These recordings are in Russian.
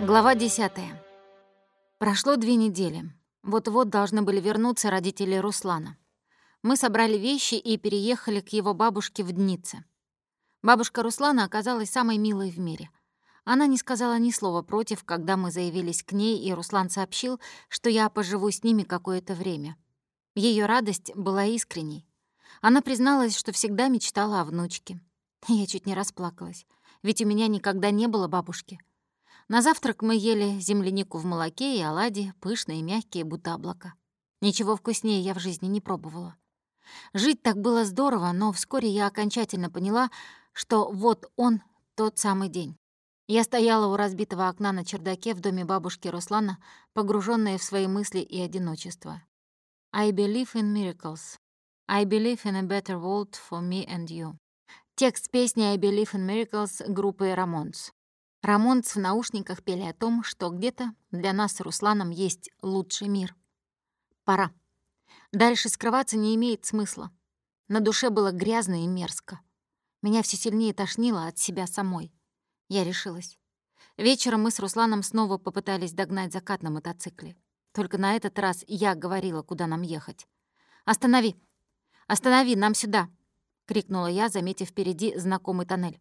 Глава 10. Прошло две недели. Вот-вот должны были вернуться родители Руслана. Мы собрали вещи и переехали к его бабушке в Днице. Бабушка Руслана оказалась самой милой в мире. Она не сказала ни слова против, когда мы заявились к ней, и Руслан сообщил, что я поживу с ними какое-то время. Ее радость была искренней. Она призналась, что всегда мечтала о внучке. Я чуть не расплакалась, ведь у меня никогда не было бабушки. На завтрак мы ели землянику в молоке и оладьи, пышные, мягкие, будто облака. Ничего вкуснее я в жизни не пробовала. Жить так было здорово, но вскоре я окончательно поняла, что вот он тот самый день. Я стояла у разбитого окна на чердаке в доме бабушки Руслана, погруженная в свои мысли и одиночество. I believe in miracles. I believe in a better world for me and you. Текст песни I believe in miracles группы Рамонс. Рамонс в наушниках пели о том, что где-то для нас с Русланом есть лучший мир. Пора. Дальше скрываться не имеет смысла. На душе было грязно и мерзко. Меня все сильнее тошнило от себя самой. Я решилась. Вечером мы с Русланом снова попытались догнать закат на мотоцикле. Только на этот раз я говорила, куда нам ехать. «Останови! Останови, нам сюда!» — крикнула я, заметив впереди знакомый тоннель.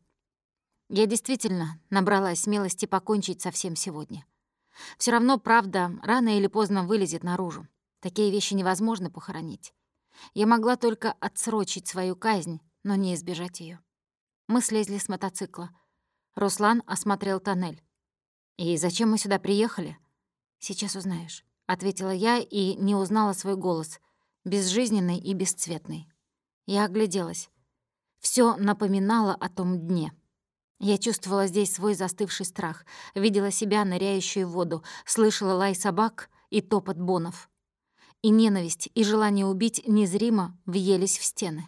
Я действительно набралась смелости покончить со всем сегодня. Все равно правда рано или поздно вылезет наружу. Такие вещи невозможно похоронить. Я могла только отсрочить свою казнь, но не избежать ее. Мы слезли с мотоцикла. Руслан осмотрел тоннель. «И зачем мы сюда приехали?» «Сейчас узнаешь», — ответила я и не узнала свой голос, безжизненный и бесцветный. Я огляделась. Все напоминало о том дне. Я чувствовала здесь свой застывший страх, видела себя, ныряющую в воду, слышала лай собак и топот бонов. И ненависть, и желание убить незримо въелись в стены.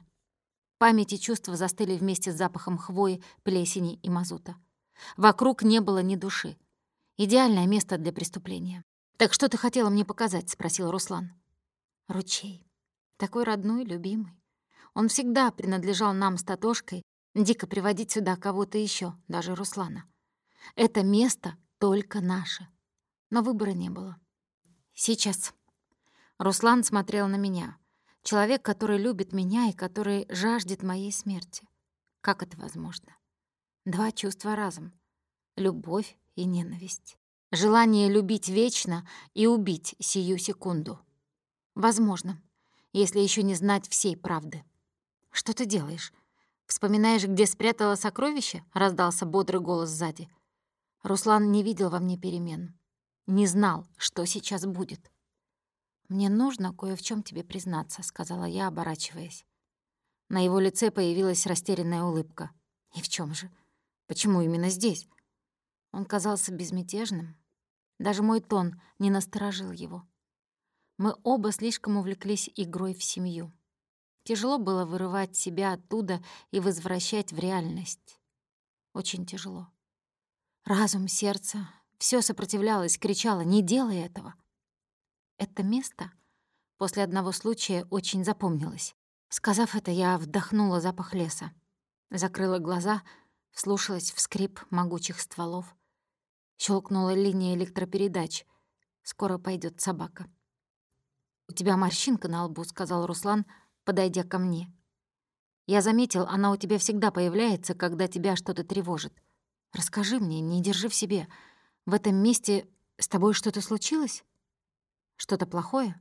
Память и чувства застыли вместе с запахом хвои, плесени и мазута. Вокруг не было ни души. Идеальное место для преступления. «Так что ты хотела мне показать?» — спросил Руслан. «Ручей. Такой родной, любимый. Он всегда принадлежал нам с Татошкой, Дико приводить сюда кого-то еще, даже Руслана. Это место только наше. Но выбора не было. Сейчас. Руслан смотрел на меня. Человек, который любит меня и который жаждет моей смерти. Как это возможно? Два чувства разом. Любовь и ненависть. Желание любить вечно и убить сию секунду. Возможно, если еще не знать всей правды. Что ты делаешь? «Вспоминаешь, где спрятала сокровище?» — раздался бодрый голос сзади. Руслан не видел во мне перемен. Не знал, что сейчас будет. «Мне нужно кое в чем тебе признаться», — сказала я, оборачиваясь. На его лице появилась растерянная улыбка. «И в чем же? Почему именно здесь?» Он казался безмятежным. Даже мой тон не насторожил его. Мы оба слишком увлеклись игрой в семью. Тяжело было вырывать себя оттуда и возвращать в реальность. Очень тяжело. Разум, сердце, все сопротивлялось, кричало «Не делай этого!». Это место после одного случая очень запомнилось. Сказав это, я вдохнула запах леса, закрыла глаза, вслушалась в скрип могучих стволов. Щелкнула линия электропередач. Скоро пойдет собака. «У тебя морщинка на лбу», — сказал Руслан, — подойдя ко мне. «Я заметил, она у тебя всегда появляется, когда тебя что-то тревожит. Расскажи мне, не держи в себе. В этом месте с тобой что-то случилось? Что-то плохое?»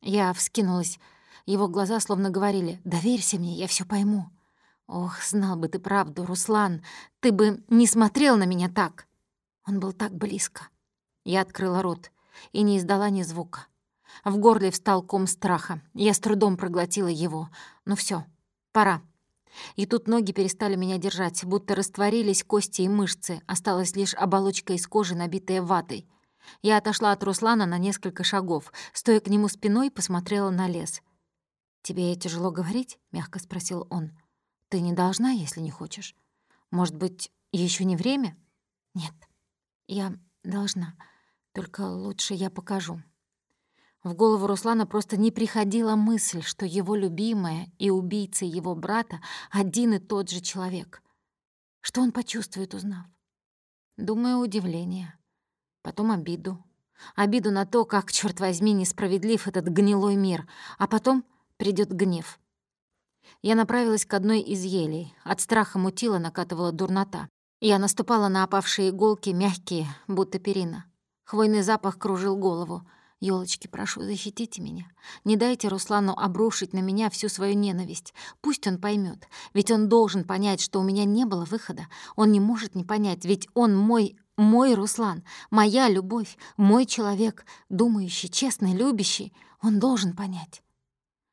Я вскинулась. Его глаза словно говорили «Доверься мне, я все пойму». «Ох, знал бы ты правду, Руслан, ты бы не смотрел на меня так!» Он был так близко. Я открыла рот и не издала ни звука. В горле встал ком страха. Я с трудом проглотила его. Ну все, пора. И тут ноги перестали меня держать, будто растворились кости и мышцы, осталась лишь оболочка из кожи, набитая ватой. Я отошла от Руслана на несколько шагов, стоя к нему спиной, посмотрела на лес. «Тебе тяжело говорить?» — мягко спросил он. «Ты не должна, если не хочешь. Может быть, еще не время?» «Нет, я должна. Только лучше я покажу. В голову Руслана просто не приходила мысль, что его любимая и убийца его брата один и тот же человек. Что он почувствует, узнав? Думаю, удивление. потом обиду. Обиду на то, как, черт возьми, несправедлив этот гнилой мир, а потом придет гнев. Я направилась к одной из елей. От страха мутила накатывала дурнота. Я наступала на опавшие иголки, мягкие, будто перина. Хвойный запах кружил голову. Ёлочки, прошу, защитите меня. Не дайте Руслану обрушить на меня всю свою ненависть. Пусть он поймет, ведь он должен понять, что у меня не было выхода. Он не может не понять, ведь он мой, мой Руслан, моя любовь, мой человек, думающий, честный, любящий. Он должен понять.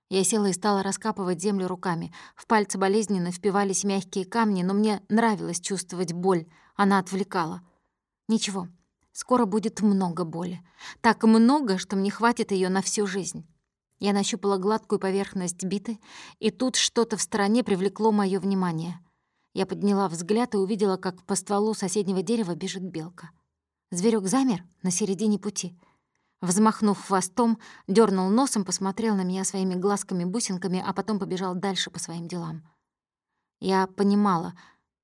Я села и стала раскапывать землю руками. В пальцы болезненно впивались мягкие камни, но мне нравилось чувствовать боль. Она отвлекала. Ничего, скоро будет много боли. Так много, что мне хватит ее на всю жизнь. Я нащупала гладкую поверхность биты, и тут что-то в стороне привлекло мое внимание. Я подняла взгляд и увидела, как по стволу соседнего дерева бежит белка. Зверек замер на середине пути — Взмахнув хвостом, дернул носом, посмотрел на меня своими глазками-бусинками, а потом побежал дальше по своим делам. Я понимала,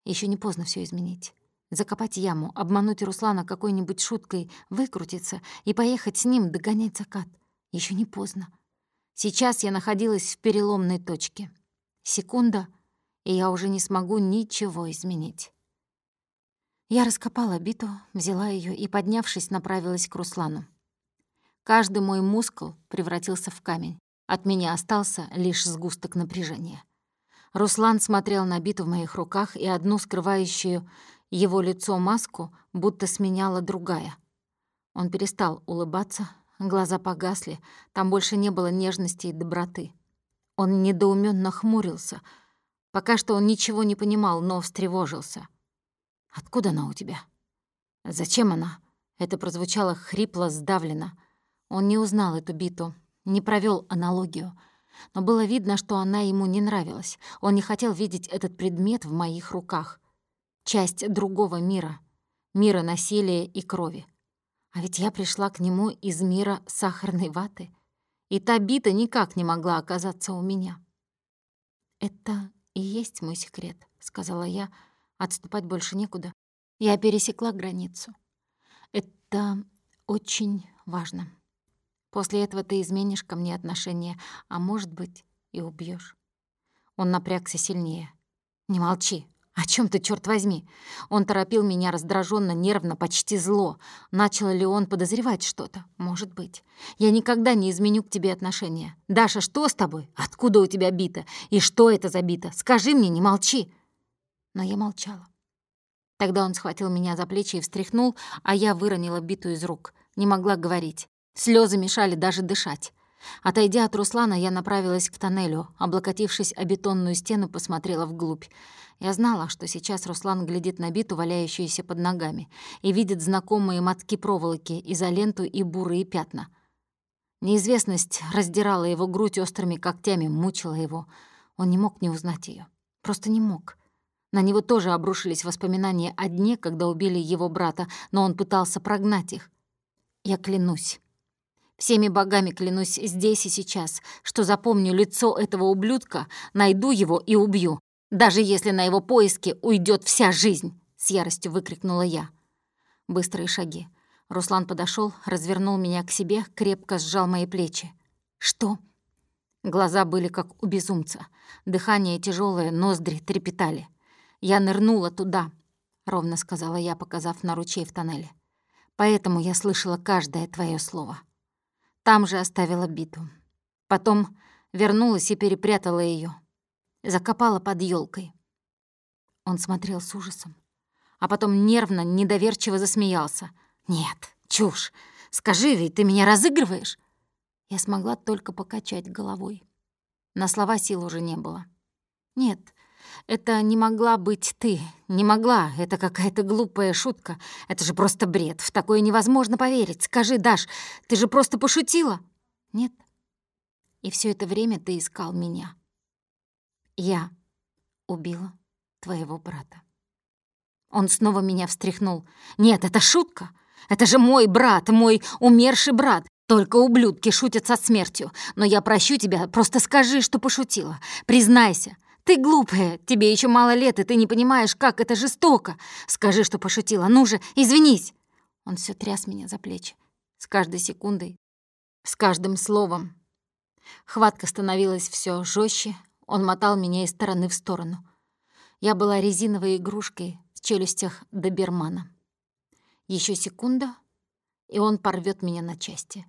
еще не поздно все изменить. Закопать яму, обмануть Руслана какой-нибудь шуткой, выкрутиться и поехать с ним догонять закат. Еще не поздно. Сейчас я находилась в переломной точке. Секунда, и я уже не смогу ничего изменить. Я раскопала биту, взяла ее и, поднявшись, направилась к Руслану. Каждый мой мускул превратился в камень. От меня остался лишь сгусток напряжения. Руслан смотрел на биту в моих руках и одну скрывающую его лицо маску будто сменяла другая. Он перестал улыбаться, глаза погасли, там больше не было нежности и доброты. Он недоуменно хмурился. Пока что он ничего не понимал, но встревожился. «Откуда она у тебя?» «Зачем она?» Это прозвучало хрипло, сдавленно — он не узнал эту биту, не провел аналогию. Но было видно, что она ему не нравилась. Он не хотел видеть этот предмет в моих руках. Часть другого мира. Мира насилия и крови. А ведь я пришла к нему из мира сахарной ваты. И та бита никак не могла оказаться у меня. «Это и есть мой секрет», — сказала я. Отступать больше некуда. Я пересекла границу. Это очень важно. После этого ты изменишь ко мне отношение, а может быть, и убьешь. Он напрягся сильнее. «Не молчи. О чем ты, черт возьми?» Он торопил меня раздраженно, нервно, почти зло. Начал ли он подозревать что-то? Может быть. «Я никогда не изменю к тебе отношения. Даша, что с тобой? Откуда у тебя бита? И что это за бита? Скажи мне, не молчи!» Но я молчала. Тогда он схватил меня за плечи и встряхнул, а я выронила биту из рук. Не могла говорить. Слезы мешали даже дышать. Отойдя от Руслана, я направилась к тоннелю. Облокотившись о бетонную стену, посмотрела вглубь. Я знала, что сейчас Руслан глядит на биту, валяющуюся под ногами, и видит знакомые мотки проволоки, изоленту и бурые пятна. Неизвестность раздирала его грудь острыми когтями, мучила его. Он не мог не узнать ее, Просто не мог. На него тоже обрушились воспоминания о дне, когда убили его брата, но он пытался прогнать их. Я клянусь, Всеми богами клянусь здесь и сейчас, что запомню лицо этого ублюдка, найду его и убью, даже если на его поиски уйдет вся жизнь!» — с яростью выкрикнула я. Быстрые шаги. Руслан подошел, развернул меня к себе, крепко сжал мои плечи. «Что?» Глаза были как у безумца. Дыхание тяжелое, ноздри трепетали. «Я нырнула туда», — ровно сказала я, показав на ручей в тоннеле. «Поэтому я слышала каждое твое слово». Там же оставила биту. Потом вернулась и перепрятала ее, Закопала под елкой. Он смотрел с ужасом, а потом нервно, недоверчиво засмеялся. «Нет, чушь! Скажи, ведь ты меня разыгрываешь?» Я смогла только покачать головой. На слова сил уже не было. «Нет, это не могла быть ты. Не могла. Это какая-то глупая шутка. Это же просто бред. В такое невозможно поверить. Скажи, Даш, ты же просто пошутила? Нет. И все это время ты искал меня. Я убила твоего брата. Он снова меня встряхнул. Нет, это шутка. Это же мой брат, мой умерший брат. Только ублюдки шутят со смертью. Но я прощу тебя, просто скажи, что пошутила. Признайся. Ты глупая, тебе еще мало лет, и ты не понимаешь, как это жестоко. Скажи, что пошутила. Ну же, извинись!» Он все тряс меня за плечи. С каждой секундой, с каждым словом. Хватка становилась все жестче. Он мотал меня из стороны в сторону. Я была резиновой игрушкой в челюстях добермана. Еще секунда, и он порвет меня на части.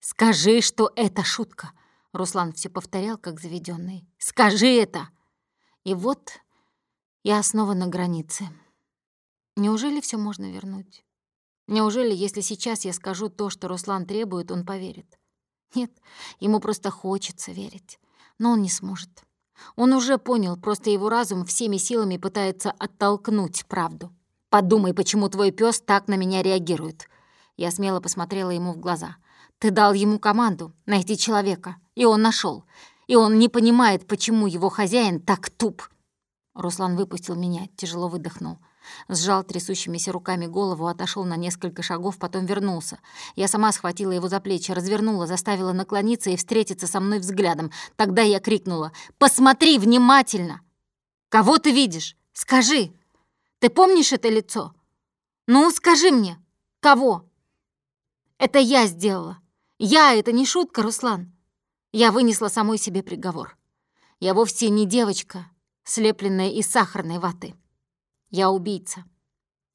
«Скажи, что это шутка!» Руслан все повторял, как заведенный. «Скажи это!» И вот я снова на границе. Неужели все можно вернуть? Неужели, если сейчас я скажу то, что Руслан требует, он поверит? Нет, ему просто хочется верить. Но он не сможет. Он уже понял, просто его разум всеми силами пытается оттолкнуть правду. «Подумай, почему твой пес так на меня реагирует». Я смело посмотрела ему в глаза. «Ты дал ему команду найти человека, и он нашел. И он не понимает, почему его хозяин так туп». Руслан выпустил меня, тяжело выдохнул. Сжал трясущимися руками голову, отошел на несколько шагов, потом вернулся. Я сама схватила его за плечи, развернула, заставила наклониться и встретиться со мной взглядом. Тогда я крикнула «Посмотри внимательно!» «Кого ты видишь? Скажи! Ты помнишь это лицо? Ну, скажи мне, кого?» «Это я сделала. Я — это не шутка, Руслан. Я вынесла самой себе приговор. Я вовсе не девочка, слепленная из сахарной ваты. Я убийца.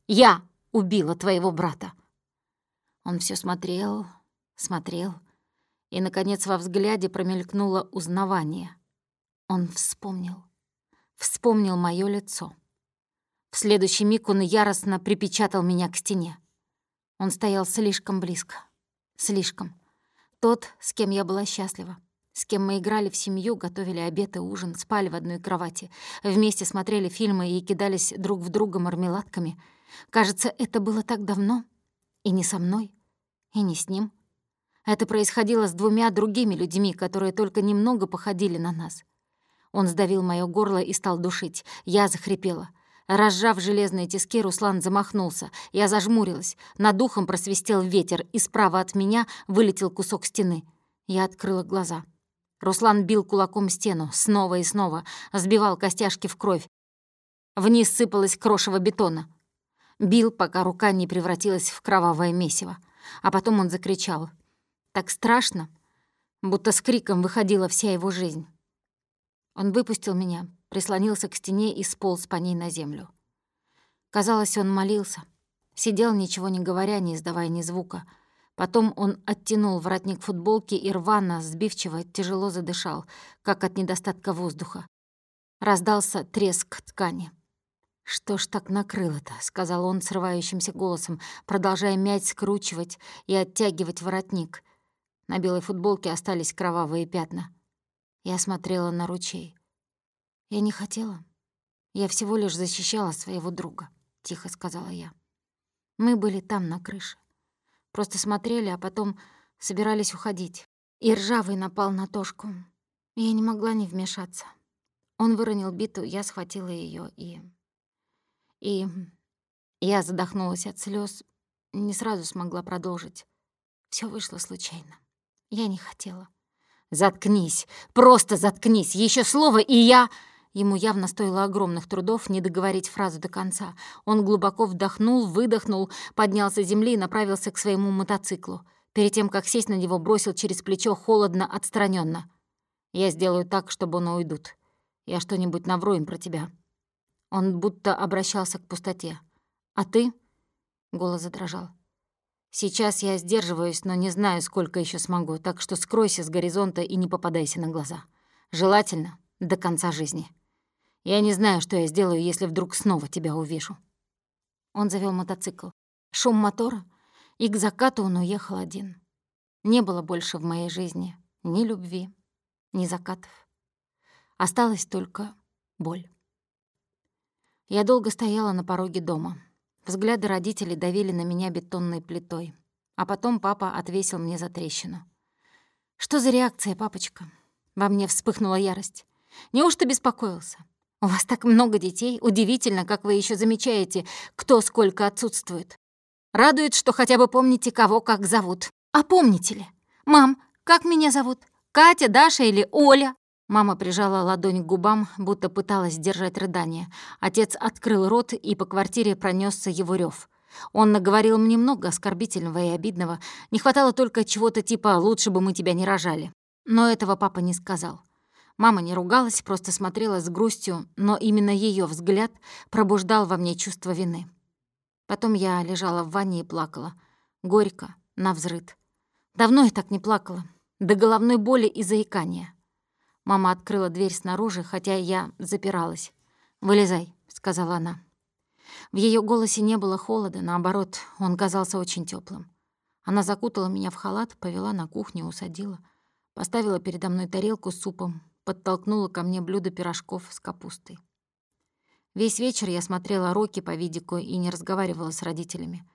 Я убила твоего брата. Он все смотрел, смотрел, и, наконец, во взгляде промелькнуло узнавание. Он вспомнил. Вспомнил мое лицо. В следующий миг он яростно припечатал меня к стене. Он стоял слишком близко. Слишком. Тот, с кем я была счастлива с кем мы играли в семью, готовили обед и ужин, спали в одной кровати, вместе смотрели фильмы и кидались друг в друга мармеладками. Кажется, это было так давно. И не со мной, и не с ним. Это происходило с двумя другими людьми, которые только немного походили на нас. Он сдавил моё горло и стал душить. Я захрипела. Разжав железные тиски, Руслан замахнулся. Я зажмурилась. Над духом просвистел ветер, и справа от меня вылетел кусок стены. Я открыла глаза. Руслан бил кулаком стену снова и снова, сбивал костяшки в кровь. Вниз сыпалось крошево бетона. Бил, пока рука не превратилась в кровавое месиво. А потом он закричал. Так страшно, будто с криком выходила вся его жизнь. Он выпустил меня, прислонился к стене и сполз по ней на землю. Казалось, он молился. Сидел, ничего не говоря, не издавая ни звука — Потом он оттянул воротник футболки и рвано, сбивчиво, тяжело задышал, как от недостатка воздуха. Раздался треск ткани. «Что ж так накрыло-то?» — сказал он срывающимся голосом, продолжая мять, скручивать и оттягивать воротник. На белой футболке остались кровавые пятна. Я смотрела на ручей. «Я не хотела. Я всего лишь защищала своего друга», — тихо сказала я. «Мы были там, на крыше. Просто смотрели, а потом собирались уходить. И ржавый напал на Тошку. Я не могла не вмешаться. Он выронил биту, я схватила ее и... И... Я задохнулась от слез, не сразу смогла продолжить. Все вышло случайно. Я не хотела. «Заткнись! Просто заткнись! Еще слово, и я...» Ему явно стоило огромных трудов не договорить фразу до конца. Он глубоко вдохнул, выдохнул, поднялся с земли и направился к своему мотоциклу. Перед тем, как сесть на него, бросил через плечо холодно, отстраненно. «Я сделаю так, чтобы он уйдут. Я что-нибудь навру им про тебя». Он будто обращался к пустоте. «А ты?» — голос задрожал. «Сейчас я сдерживаюсь, но не знаю, сколько еще смогу, так что скройся с горизонта и не попадайся на глаза. Желательно до конца жизни». Я не знаю, что я сделаю, если вдруг снова тебя увижу». Он завел мотоцикл. Шум мотора, и к закату он уехал один. Не было больше в моей жизни ни любви, ни закатов. Осталась только боль. Я долго стояла на пороге дома. Взгляды родителей давили на меня бетонной плитой. А потом папа отвесил мне за трещину. «Что за реакция, папочка?» Во мне вспыхнула ярость. «Неужто беспокоился? У вас так много детей. Удивительно, как вы еще замечаете, кто сколько отсутствует. Радует, что хотя бы помните, кого как зовут. А помните ли? Мам, как меня зовут? Катя, Даша или Оля?» Мама прижала ладонь к губам, будто пыталась сдержать рыдание. Отец открыл рот, и по квартире пронесся его рев. Он наговорил мне много оскорбительного и обидного. Не хватало только чего-то типа «лучше бы мы тебя не рожали». Но этого папа не сказал. Мама не ругалась, просто смотрела с грустью, но именно ее взгляд пробуждал во мне чувство вины. Потом я лежала в ванне и плакала. Горько, навзрыд. Давно я так не плакала. До головной боли и заикания. Мама открыла дверь снаружи, хотя я запиралась. «Вылезай», — сказала она. В ее голосе не было холода, наоборот, он казался очень теплым. Она закутала меня в халат, повела на кухню, усадила. Поставила передо мной тарелку с супом, подтолкнула ко мне блюдо пирожков с капустой. Весь вечер я смотрела Рокки по видику и не разговаривала с родителями.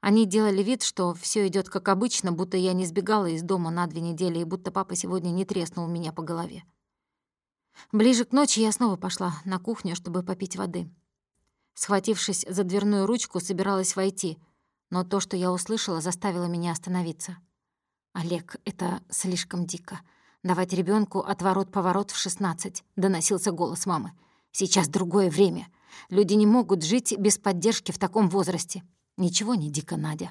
Они делали вид, что все идет как обычно, будто я не сбегала из дома на две недели и будто папа сегодня не треснул меня по голове. Ближе к ночи я снова пошла на кухню, чтобы попить воды. Схватившись за дверную ручку, собиралась войти, но то, что я услышала, заставило меня остановиться. «Олег, это слишком дико. Давать ребенку отворот-поворот в 16, доносился голос мамы. Сейчас другое время. Люди не могут жить без поддержки в таком возрасте. Ничего не дико, Надя.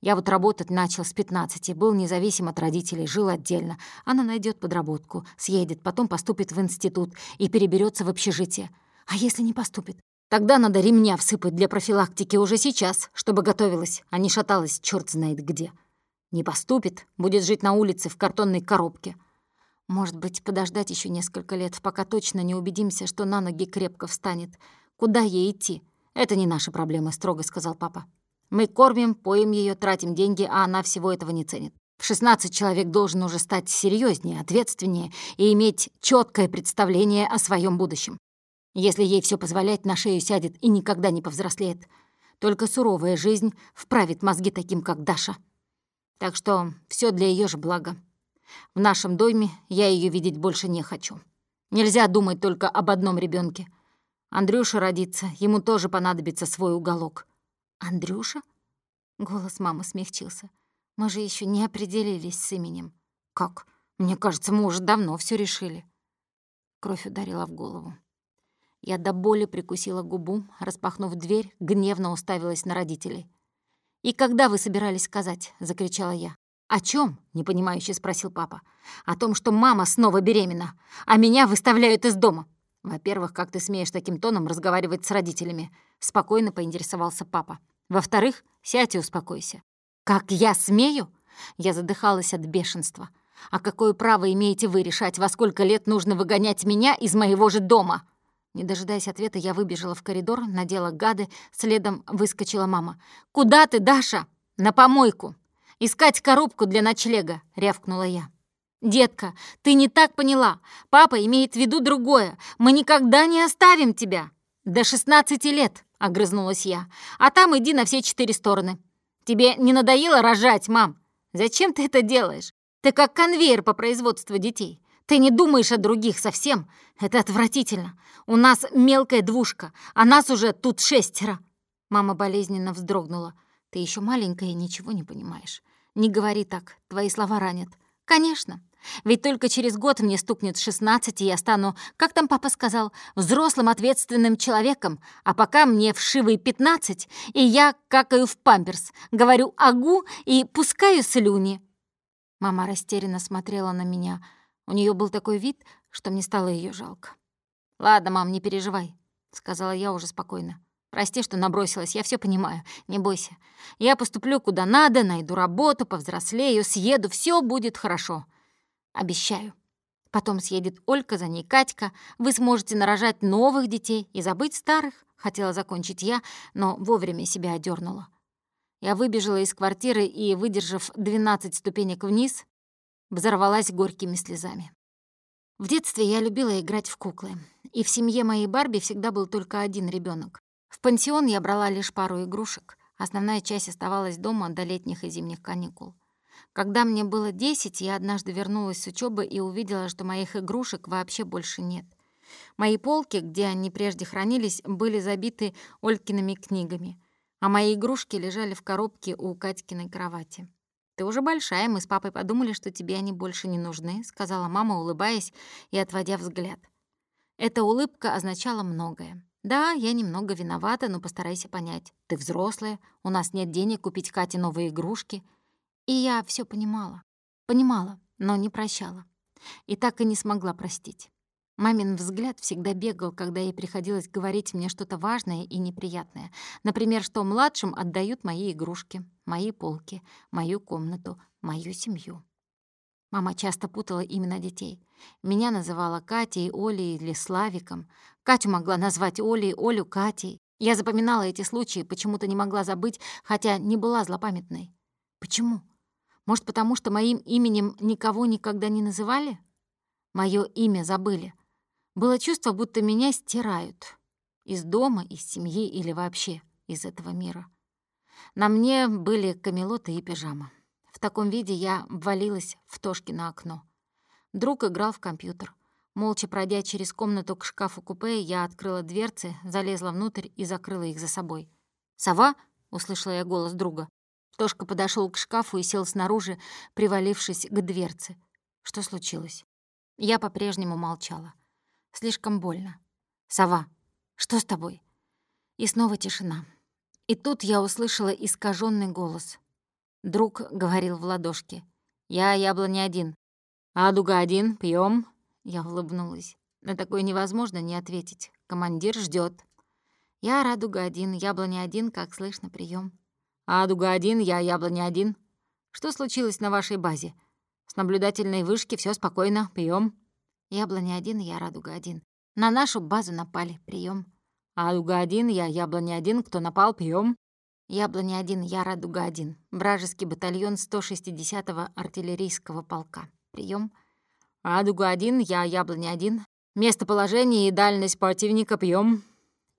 Я вот работать начал с 15, был независим от родителей, жил отдельно. Она найдет подработку, съедет, потом поступит в институт и переберется в общежитие. А если не поступит? Тогда надо ремня всыпать для профилактики уже сейчас, чтобы готовилась, а не шаталась черт знает где. Не поступит, будет жить на улице в картонной коробке. Может быть, подождать еще несколько лет, пока точно не убедимся, что на ноги крепко встанет. Куда ей идти? Это не наша проблема, строго сказал папа. Мы кормим, поем ее, тратим деньги, а она всего этого не ценит. В 16 человек должен уже стать серьезнее, ответственнее и иметь четкое представление о своем будущем. Если ей все позволять, на шею сядет и никогда не повзрослеет. Только суровая жизнь вправит мозги таким, как Даша. Так что все для ее же блага. В нашем доме я ее видеть больше не хочу. Нельзя думать только об одном ребенке. Андрюша родится, ему тоже понадобится свой уголок. Андрюша? Голос мамы смягчился. Мы же еще не определились с именем. Как? Мне кажется, мы уже давно все решили. Кровь ударила в голову. Я до боли прикусила губу, распахнув дверь, гневно уставилась на родителей. «И когда вы собирались сказать?» — закричала я. «О чем? непонимающе спросил папа. «О том, что мама снова беременна, а меня выставляют из дома». «Во-первых, как ты смеешь таким тоном разговаривать с родителями?» — спокойно поинтересовался папа. «Во-вторых, сядь и успокойся». «Как я смею?» Я задыхалась от бешенства. «А какое право имеете вы решать, во сколько лет нужно выгонять меня из моего же дома?» Не дожидаясь ответа, я выбежала в коридор, надела гады, следом выскочила мама. «Куда ты, Даша?» «На помойку!» «Искать коробку для ночлега!» — рявкнула я. «Детка, ты не так поняла. Папа имеет в виду другое. Мы никогда не оставим тебя!» «До шестнадцати лет!» — огрызнулась я. «А там иди на все четыре стороны. Тебе не надоело рожать, мам? Зачем ты это делаешь? Ты как конвейер по производству детей. Ты не думаешь о других совсем. Это отвратительно. У нас мелкая двушка, а нас уже тут шестеро». Мама болезненно вздрогнула. «Ты еще маленькая и ничего не понимаешь. Не говори так, твои слова ранят. Конечно. Ведь только через год мне стукнет 16, и я стану, как там папа сказал, взрослым ответственным человеком, а пока мне вшивые 15, и я какаю в памперс, говорю «агу» и пускаю слюни». Мама растерянно смотрела на меня. У нее был такой вид, что мне стало ее жалко. «Ладно, мам, не переживай», — сказала я уже спокойно. Прости, что набросилась, я все понимаю, не бойся. Я поступлю куда надо, найду работу, повзрослею, съеду, все будет хорошо. Обещаю. Потом съедет Олька, за ней Катька. Вы сможете нарожать новых детей и забыть старых. Хотела закончить я, но вовремя себя одернула. Я выбежала из квартиры и, выдержав 12 ступенек вниз, взорвалась горькими слезами. В детстве я любила играть в куклы, и в семье моей Барби всегда был только один ребенок. В пансион я брала лишь пару игрушек. Основная часть оставалась дома до летних и зимних каникул. Когда мне было 10, я однажды вернулась с учебы и увидела, что моих игрушек вообще больше нет. Мои полки, где они прежде хранились, были забиты Олькиными книгами, а мои игрушки лежали в коробке у Катькиной кровати. «Ты уже большая, мы с папой подумали, что тебе они больше не нужны», сказала мама, улыбаясь и отводя взгляд. Эта улыбка означала многое. Да, я немного виновата, но постарайся понять. Ты взрослая, у нас нет денег купить Кате новые игрушки. И я все понимала. Понимала, но не прощала. И так и не смогла простить. Мамин взгляд всегда бегал, когда ей приходилось говорить мне что-то важное и неприятное. Например, что младшим отдают мои игрушки, мои полки, мою комнату, мою семью. Мама часто путала имена детей. Меня называла Катей, Олей или Славиком. Катю могла назвать Олей, Олю Катей. Я запоминала эти случаи, почему-то не могла забыть, хотя не была злопамятной. Почему? Может, потому что моим именем никого никогда не называли? Моё имя забыли. Было чувство, будто меня стирают. Из дома, из семьи или вообще из этого мира. На мне были камелоты и пижама. В таком виде я ввалилась в Тошкино окно. Друг играл в компьютер. Молча пройдя через комнату к шкафу-купе, я открыла дверцы, залезла внутрь и закрыла их за собой. «Сова?» — услышала я голос друга. Тошка подошел к шкафу и сел снаружи, привалившись к дверце. Что случилось? Я по-прежнему молчала. Слишком больно. «Сова, что с тобой?» И снова тишина. И тут я услышала искаженный голос. Друг говорил в ладошке. «Я яблони один». «А дуга один, пьем. Я улыбнулась. На такое невозможно не ответить. Командир ждет. Я радуга один, яблони один, как слышно, прием. А дуга один, я яблони один. Что случилось на вашей базе? С наблюдательной вышки все спокойно, прием. Яблони один, я радуга один. На нашу базу напали, прием. А дуга один, я яблони один, кто напал, прием. Яблони один, я радуга один. Вражеский батальон 160-го артиллерийского полка. Прием. Радуга один, я яблони один. Местоположение и дальность противника пьем.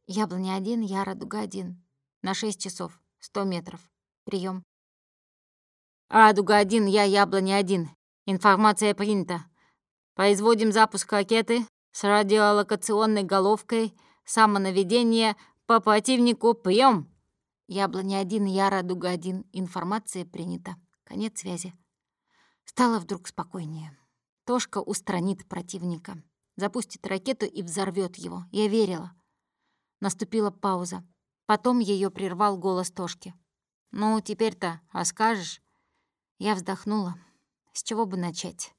Яблони один, я радуга один. На 6 часов, 100 метров. Прием. Радуга один, я яблони один. Информация принята. Производим запуск ракеты с радиолокационной головкой. Самонаведение по противнику. Прием. Яблони один, я радуга один. Информация принята. Конец связи. Стало вдруг спокойнее. Тошка устранит противника. Запустит ракету и взорвет его. Я верила. Наступила пауза. Потом ее прервал голос Тошки. «Ну, теперь-то расскажешь?» Я вздохнула. С чего бы начать?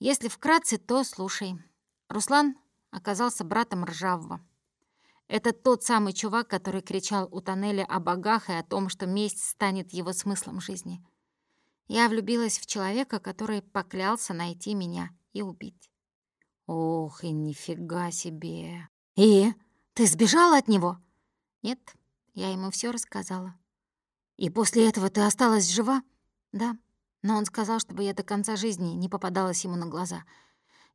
Если вкратце, то слушай. Руслан оказался братом Ржавого. Это тот самый чувак, который кричал у тоннеля о богах и о том, что месть станет его смыслом жизни. Я влюбилась в человека, который поклялся найти меня и убить. Ох, и нифига себе. И? Ты сбежала от него? Нет, я ему все рассказала. И после этого ты осталась жива? Да, но он сказал, чтобы я до конца жизни не попадалась ему на глаза.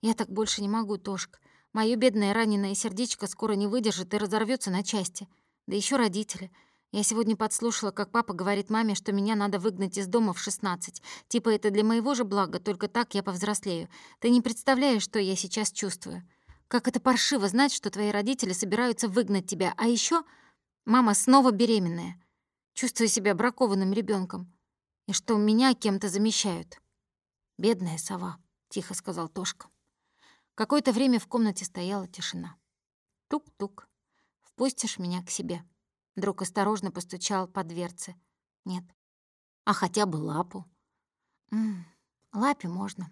Я так больше не могу, Тошка. Моё бедное раненое сердечко скоро не выдержит и разорвется на части. Да еще родители. Я сегодня подслушала, как папа говорит маме, что меня надо выгнать из дома в 16. Типа это для моего же блага, только так я повзрослею. Ты не представляешь, что я сейчас чувствую. Как это паршиво знать, что твои родители собираются выгнать тебя. А еще мама снова беременная. Чувствую себя бракованным ребенком. И что меня кем-то замещают. «Бедная сова», — тихо сказал Тошка. Какое-то время в комнате стояла тишина. Тук-тук. «Впустишь меня к себе?» Друг осторожно постучал по дверце. «Нет». «А хотя бы лапу?» М -м, «Лапе можно».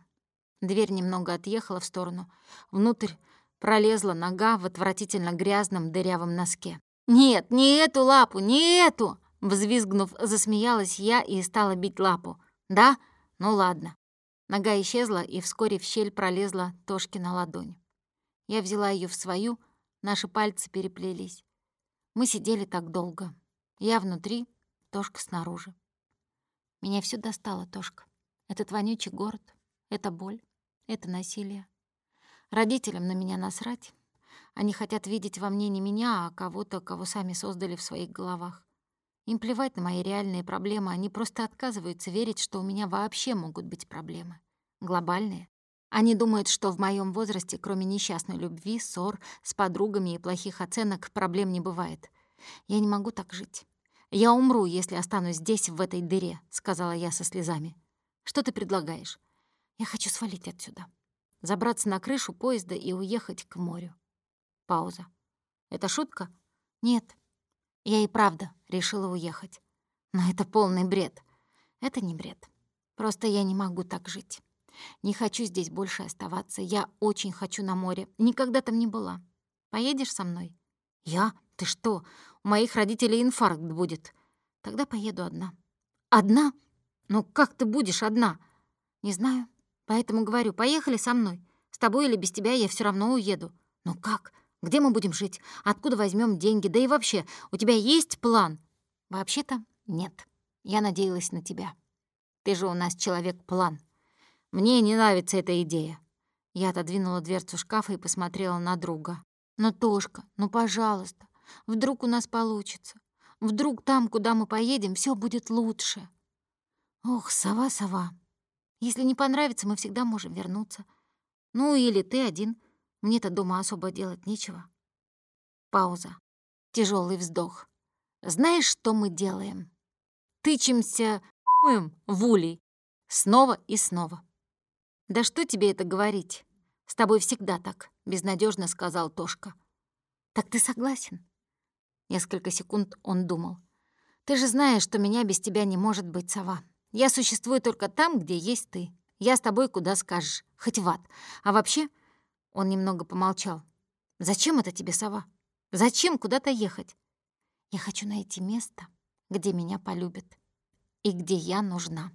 Дверь немного отъехала в сторону. Внутрь пролезла нога в отвратительно грязном дырявом носке. «Нет, не эту лапу, не эту!» Взвизгнув, засмеялась я и стала бить лапу. «Да? Ну ладно». Нога исчезла, и вскоре в щель пролезла Тошкина ладонь. Я взяла ее в свою, наши пальцы переплелись. Мы сидели так долго. Я внутри, Тошка снаружи. Меня все достало, Тошка. Этот вонючий город, это боль, это насилие. Родителям на меня насрать. Они хотят видеть во мне не меня, а кого-то, кого сами создали в своих головах. Им плевать на мои реальные проблемы, они просто отказываются верить, что у меня вообще могут быть проблемы. Глобальные. Они думают, что в моем возрасте, кроме несчастной любви, ссор с подругами и плохих оценок, проблем не бывает. Я не могу так жить. Я умру, если останусь здесь, в этой дыре, сказала я со слезами. Что ты предлагаешь? Я хочу свалить отсюда. Забраться на крышу поезда и уехать к морю. Пауза. Это шутка? Нет. Я и правда решила уехать. Но это полный бред. Это не бред. Просто я не могу так жить. Не хочу здесь больше оставаться. Я очень хочу на море. Никогда там не была. Поедешь со мной? Я? Ты что? У моих родителей инфаркт будет. Тогда поеду одна. Одна? Ну как ты будешь одна? Не знаю. Поэтому говорю, поехали со мной. С тобой или без тебя я все равно уеду. Ну как? Где мы будем жить? Откуда возьмем деньги? Да и вообще, у тебя есть план? Вообще-то нет. Я надеялась на тебя. Ты же у нас человек-план. Мне не нравится эта идея. Я отодвинула дверцу шкафа и посмотрела на друга. «Ну, Тошка, ну, пожалуйста, вдруг у нас получится. Вдруг там, куда мы поедем, все будет лучше». «Ох, сова, сова. Если не понравится, мы всегда можем вернуться. Ну, или ты один. Мне-то дома особо делать нечего». Пауза. Тяжелый вздох. «Знаешь, что мы делаем? Тычемся в улей. Снова и снова. «Да что тебе это говорить? С тобой всегда так», — безнадежно сказал Тошка. «Так ты согласен?» Несколько секунд он думал. «Ты же знаешь, что меня без тебя не может быть, сова. Я существую только там, где есть ты. Я с тобой куда скажешь, хоть в ад. А вообще...» Он немного помолчал. «Зачем это тебе, сова? Зачем куда-то ехать? Я хочу найти место, где меня полюбят и где я нужна».